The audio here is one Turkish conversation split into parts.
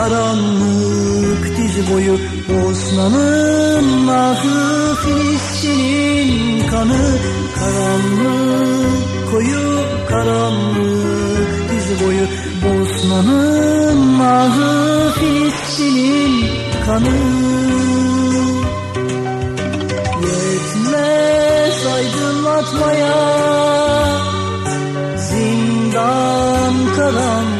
karanlık diz boyu Osman'ın ahı Filistin'in kanı. Karanlık koyu karanlık diz boyu Bosna'nın ahı Filistin'in kanı. Yetmez aydınlatmaya Zindan karanlığı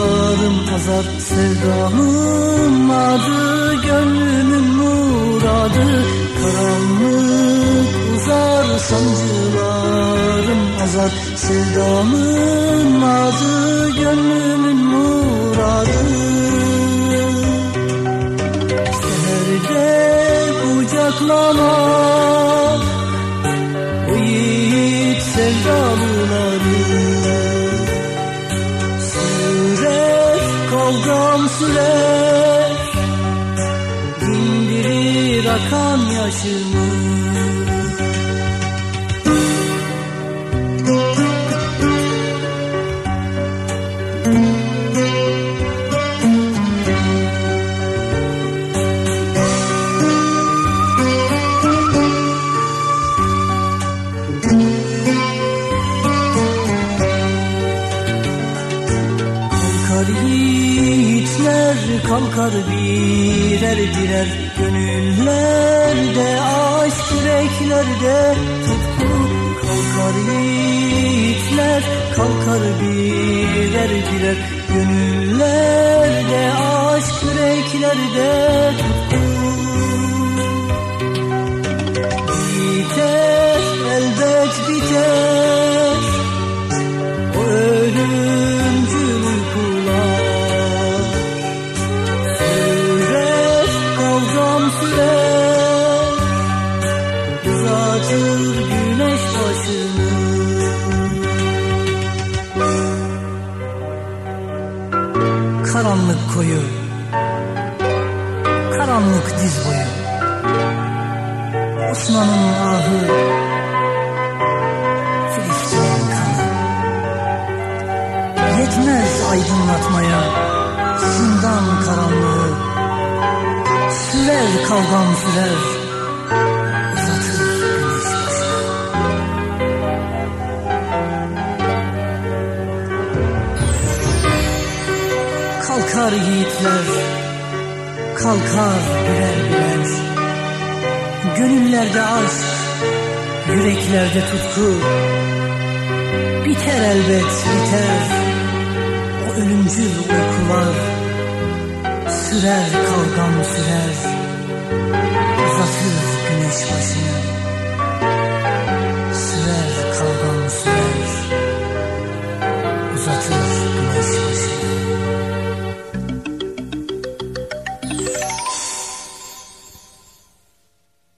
sancılarım azar Sevdamın adı gönlümün muradı. Karanlık uzar sancılarım azar. Sevdamın adı gönlümün muradı. Seherde kucaklamak bu yiğit sevdalıları kavgam sürer. Dindirir akan yaşımı. Kalkar yiğitler kalkar birer birer Gönüllerde aşk yüreklerde tutku Kalkar yiğitler. Kalkar birer birer Gönüllerde aşk yüreklerde tutku Koyu. Karanlık diz boyu. Osman'ın ahı. Filistin'in kanı. Yetmez aydınlatmaya zindan karanlığı. Sürer kavgam sürer Kalkar yiğitler kalkar birer birer. Gönüllerde aşk yüreklerde tutku. Biter elbet biter. O ölümcül uykular Sürer kavgam sürer. Uzatır güneş başını